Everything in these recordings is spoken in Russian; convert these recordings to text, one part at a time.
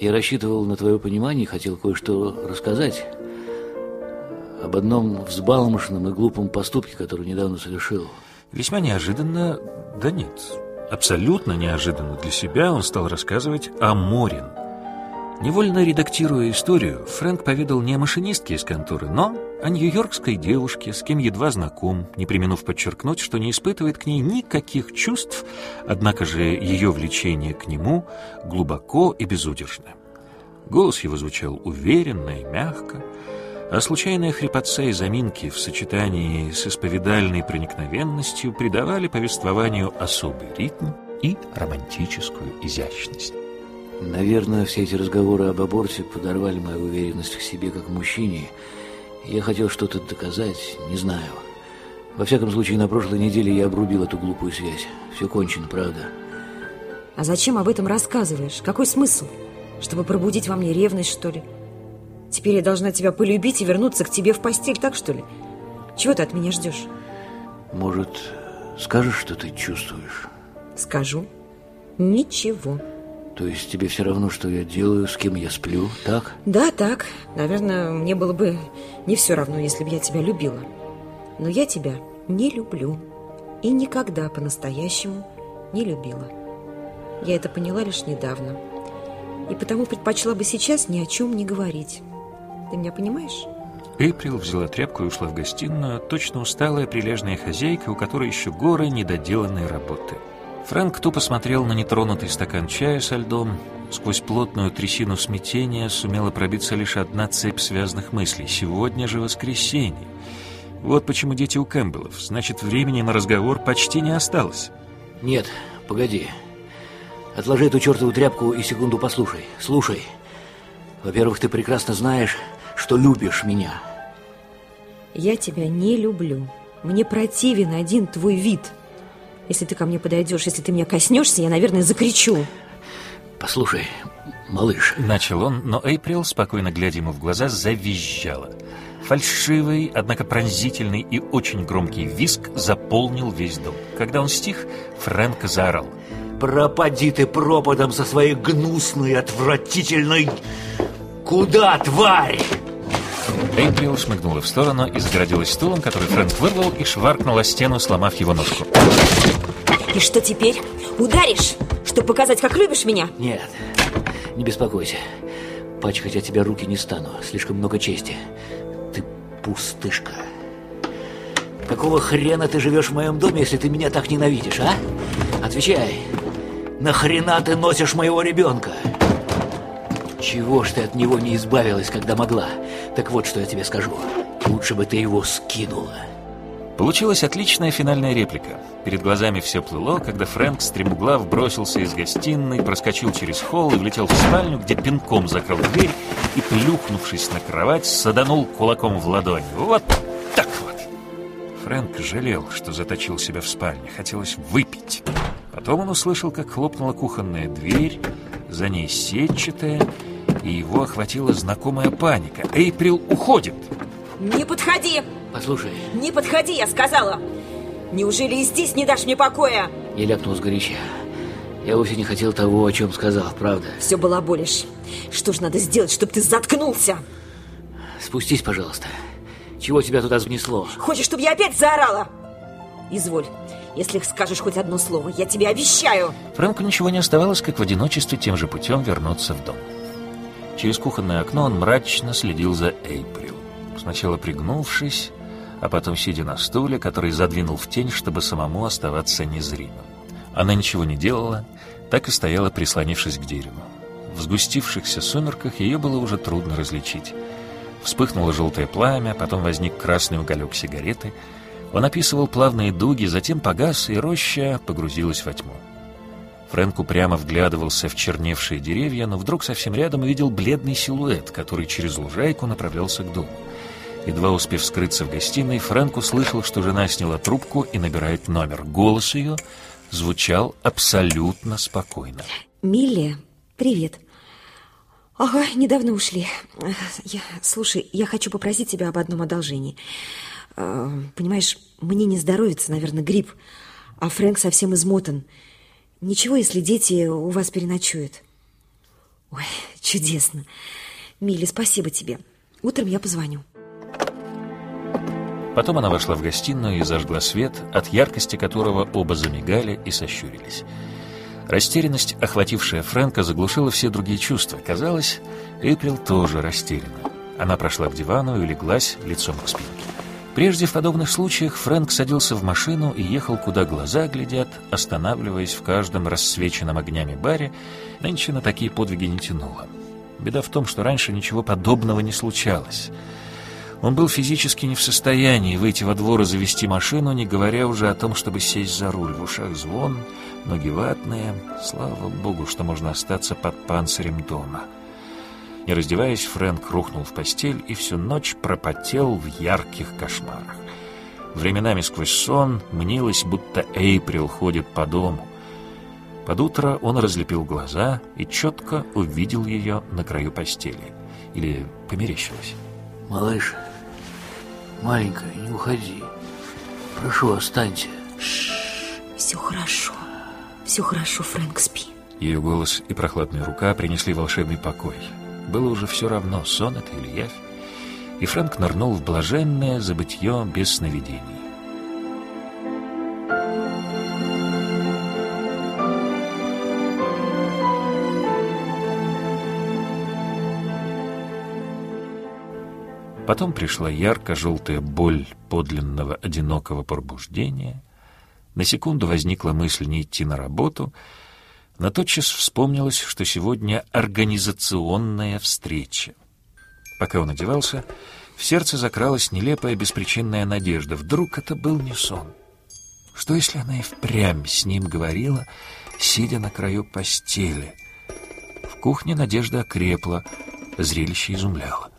Я рассчитывал на твое понимание и хотел кое-что рассказать об одном взбалмошном и глупом поступке, который недавно совершил. Весьма неожиданно, да нет, абсолютно неожиданно для себя он стал рассказывать о Морин. Невольно редактируя историю, Фрэнк поведал не о машинистке из конторы, но о нью-йоркской девушке, с кем едва знаком, не применув подчеркнуть, что не испытывает к ней никаких чувств, однако же ее влечение к нему глубоко и безудержно. Голос его звучал уверенно и мягко, а случайная хрипотца и заминки в сочетании с исповедальной проникновенностью придавали повествованию особый ритм и романтическую изящность. Наверное, все эти разговоры об аборте подорвали мою уверенность в себе как мужчине – я хотел что-то доказать, не знаю. Во всяком случае, на прошлой неделе я обрубил эту глупую связь. Все кончено, правда. А зачем об этом рассказываешь? Какой смысл? Чтобы пробудить во мне ревность, что ли? Теперь я должна тебя полюбить и вернуться к тебе в постель, так что ли? Чего ты от меня ждешь? Может, скажешь, что ты чувствуешь? Скажу. Ничего. То есть тебе все равно, что я делаю, с кем я сплю, так? Да, так. Наверное, мне было бы не все равно, если бы я тебя любила. Но я тебя не люблю. И никогда по-настоящему не любила. Я это поняла лишь недавно. И потому предпочла бы сейчас ни о чем не говорить. Ты меня понимаешь? Эйприл взяла тряпку и ушла в гостиную, точно усталая прилежная хозяйка, у которой еще горы недоделанной работы. Фрэнк тупо смотрел на нетронутый стакан чая со льдом. Сквозь плотную трясину смятения сумела пробиться лишь одна цепь связанных мыслей. Сегодня же воскресенье. Вот почему дети у Кэмпбеллов. Значит, времени на разговор почти не осталось. Нет, погоди. Отложи эту чертову тряпку и секунду послушай. Слушай. Во-первых, ты прекрасно знаешь, что любишь меня. Я тебя не люблю. Мне противен один твой вид – если ты ко мне подойдешь, если ты меня коснешься, я, наверное, закричу. Послушай, малыш. Начал он, но Эйприл, спокойно глядя ему в глаза, завизжала. Фальшивый, однако пронзительный и очень громкий визг заполнил весь дом. Когда он стих, Фрэнк заорал. «Пропади ты пропадом со своей гнусной, отвратительной... Куда, тварь?» Эйприл шмыгнула в сторону и загородилась стулом, который Фрэнк вырвал и шваркнул о стену, сломав его ножку. И что теперь? Ударишь? Чтобы показать, как любишь меня? Нет, не беспокойся. Пачкать от тебя руки не стану. Слишком много чести. Ты пустышка. Какого хрена ты живешь в моем доме, если ты меня так ненавидишь, а? Отвечай. Нахрена ты носишь моего ребенка? Чего ж ты от него не избавилась, когда могла? Так вот, что я тебе скажу. Лучше бы ты его скинула. Получилась отличная финальная реплика. Перед глазами все плыло, когда Фрэнк стремглав бросился из гостиной, проскочил через холл и влетел в спальню, где пинком закрыл дверь и, плюхнувшись на кровать, саданул кулаком в ладонь. Вот так вот. Фрэнк жалел, что заточил себя в спальне. Хотелось выпить. Потом он услышал, как хлопнула кухонная дверь, за ней сетчатая, и его охватила знакомая паника. Эйприл уходит. Не подходи! Послушай. Не подходи, я сказала! Неужели и здесь не дашь мне покоя? Я ляпнул сгоряча. Я вовсе не хотел того, о чем сказал, правда. Все балаболишь. Что ж надо сделать, чтобы ты заткнулся? Спустись, пожалуйста. Чего тебя туда внесло? Хочешь, чтобы я опять заорала? Изволь. Если скажешь хоть одно слово, я тебе обещаю. Фрэнку ничего не оставалось, как в одиночестве тем же путем вернуться в дом. Через кухонное окно он мрачно следил за Эйприл. Сначала пригнувшись, а потом сидя на стуле, который задвинул в тень, чтобы самому оставаться незримым. Она ничего не делала, так и стояла, прислонившись к дереву. В сгустившихся сумерках ее было уже трудно различить. Вспыхнуло желтое пламя, потом возник красный уголек сигареты. Он описывал плавные дуги, затем погас, и роща погрузилась во тьму. Фрэнк упрямо вглядывался в черневшие деревья, но вдруг совсем рядом увидел бледный силуэт, который через лужайку направлялся к дому. Едва успев скрыться в гостиной, Фрэнк услышал, что жена сняла трубку и набирает номер. Голос ее звучал абсолютно спокойно. «Милли, привет. Ага, недавно ушли. Я, слушай, я хочу попросить тебя об одном одолжении. А, понимаешь, мне не здоровится, наверное, грипп, а Фрэнк совсем измотан. Ничего, если дети у вас переночуют. Ой, чудесно. Милли, спасибо тебе. Утром я позвоню. Потом она вошла в гостиную и зажгла свет, от яркости которого оба замигали и сощурились. Растерянность, охватившая Фрэнка, заглушила все другие чувства. Казалось, Эйприл тоже растеряна. Она прошла к дивану и леглась лицом к спинке. Прежде в подобных случаях Фрэнк садился в машину и ехал, куда глаза глядят, останавливаясь в каждом рассвеченном огнями баре, нынче на такие подвиги не тянуло. Беда в том, что раньше ничего подобного не случалось. Он был физически не в состоянии выйти во двор и завести машину, не говоря уже о том, чтобы сесть за руль. В ушах звон, ноги ватные. Слава богу, что можно остаться под панцирем дома. Не раздеваясь, Фрэнк рухнул в постель и всю ночь пропотел в ярких кошмарах. Временами сквозь сон мнилось, будто Эйприл ходит по дому. Под утро он разлепил глаза и четко увидел ее на краю постели. Или померещилось. Малыш, Маленькая, не уходи. Прошу, останься. Все хорошо. Все хорошо, Фрэнк, спи. Ее голос и прохладная рука принесли волшебный покой. Было уже все равно, сон это или явь. И Фрэнк нырнул в блаженное забытье без сновидений. Потом пришла ярко-желтая боль подлинного одинокого пробуждения. На секунду возникла мысль не идти на работу, но тотчас вспомнилось, что сегодня организационная встреча. Пока он одевался, в сердце закралась нелепая беспричинная надежда. Вдруг это был не сон? Что, если она и впрямь с ним говорила, сидя на краю постели? В кухне надежда окрепла, зрелище изумляло.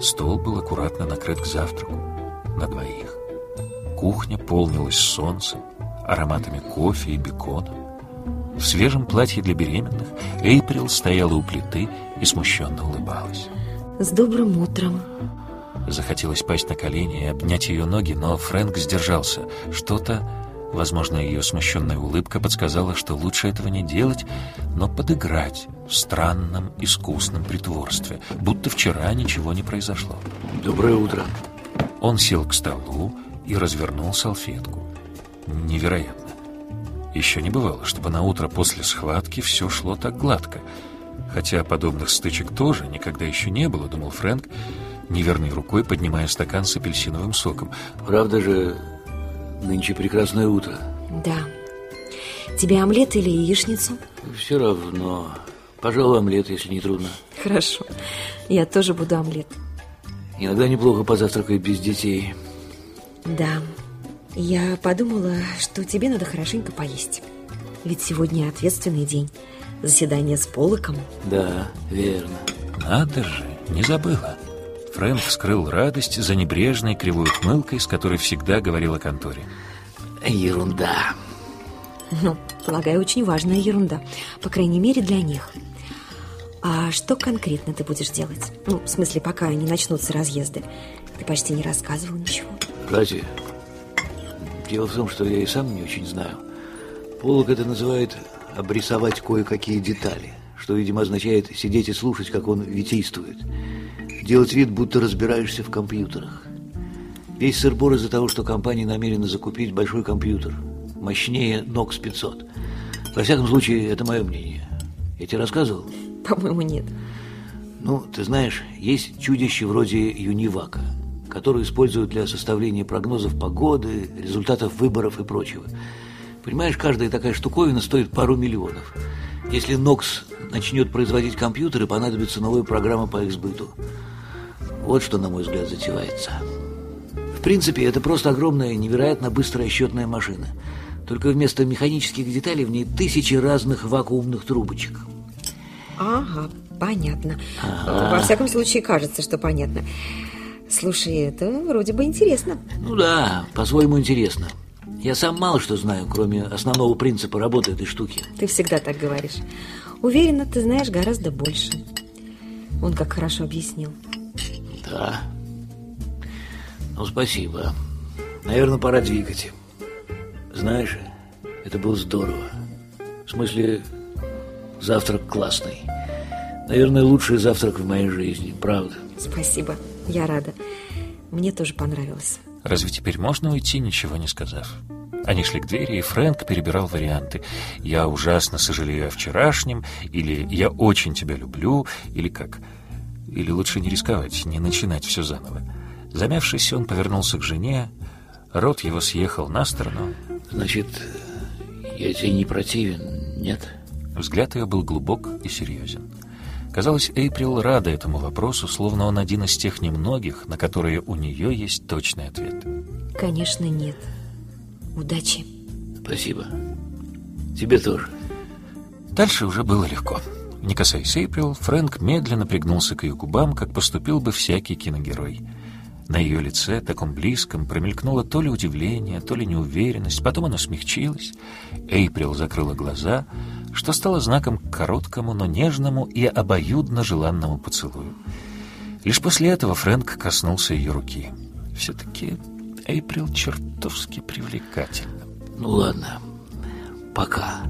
Стол был аккуратно накрыт к завтраку на двоих. Кухня полнилась солнцем, ароматами кофе и бекона. В свежем платье для беременных Эйприл стояла у плиты и смущенно улыбалась. С добрым утром. Захотелось пасть на колени и обнять ее ноги, но Фрэнк сдержался. Что-то Возможно, ее смущенная улыбка подсказала, что лучше этого не делать, но подыграть в странном искусном притворстве, будто вчера ничего не произошло. Доброе утро. Он сел к столу и развернул салфетку. Невероятно. Еще не бывало, чтобы на утро после схватки все шло так гладко. Хотя подобных стычек тоже никогда еще не было, думал Фрэнк, неверной рукой поднимая стакан с апельсиновым соком. Правда же, Нынче прекрасное утро. Да. Тебе омлет или яичницу? Все равно. Пожалуй, омлет, если не трудно. Хорошо. Я тоже буду омлет. Иногда неплохо позавтракать без детей. Да. Я подумала, что тебе надо хорошенько поесть. Ведь сегодня ответственный день. Заседание с Полоком. Да, верно. Надо же, не забыла. Фрэнк скрыл радость за небрежной кривой ухмылкой, с которой всегда говорил о конторе. Ерунда. Ну, полагаю, очень важная ерунда. По крайней мере, для них. А что конкретно ты будешь делать? Ну, в смысле, пока не начнутся разъезды. Ты почти не рассказывал ничего. Кстати, дело в том, что я и сам не очень знаю. Полок это называет обрисовать кое-какие детали, что, видимо, означает сидеть и слушать, как он витийствует делать вид, будто разбираешься в компьютерах. Весь сырбор из-за того, что компания намерена закупить большой компьютер, мощнее Nox 500. Во всяком случае, это мое мнение. Я тебе рассказывал? По-моему, нет. Ну, ты знаешь, есть чудище вроде Юнивака, которое используют для составления прогнозов погоды, результатов выборов и прочего. Понимаешь, каждая такая штуковина стоит пару миллионов. Если Нокс начнет производить компьютеры, понадобится новая программа по их сбыту. Вот что, на мой взгляд, затевается. В принципе, это просто огромная, невероятно быстрая счетная машина. Только вместо механических деталей в ней тысячи разных вакуумных трубочек. Ага, понятно. Ага. Во всяком случае, кажется, что понятно. Слушай, это вроде бы интересно. Ну да, по-своему интересно. Я сам мало что знаю, кроме основного принципа работы этой штуки. Ты всегда так говоришь. Уверена, ты знаешь гораздо больше. Он как хорошо объяснил. Да. Ну, спасибо. Наверное, пора двигать. Знаешь, Это было здорово. В смысле, завтрак классный. Наверное, лучший завтрак в моей жизни, правда. Спасибо, я рада. Мне тоже понравилось. Разве теперь можно уйти, ничего не сказав? Они шли к двери, и Фрэнк перебирал варианты. «Я ужасно сожалею о вчерашнем», или «Я очень тебя люблю», или как? Или лучше не рисковать, не начинать все заново. Замявшись, он повернулся к жене, рот его съехал на сторону. «Значит, я тебе не противен, нет?» Взгляд ее был глубок и серьезен. Казалось, Эйприл рада этому вопросу, словно он один из тех немногих, на которые у нее есть точный ответ. Конечно, нет. Удачи. Спасибо. Тебе тоже. Дальше уже было легко. Не касаясь Эйприл, Фрэнк медленно пригнулся к ее губам, как поступил бы всякий киногерой. На ее лице, таком близком, промелькнуло то ли удивление, то ли неуверенность, потом оно смягчилось. Эйприл закрыла глаза, что стало знаком к короткому, но нежному и обоюдно желанному поцелую. Лишь после этого Фрэнк коснулся ее руки. Все-таки Эйприл чертовски привлекательна. Ну ладно, пока.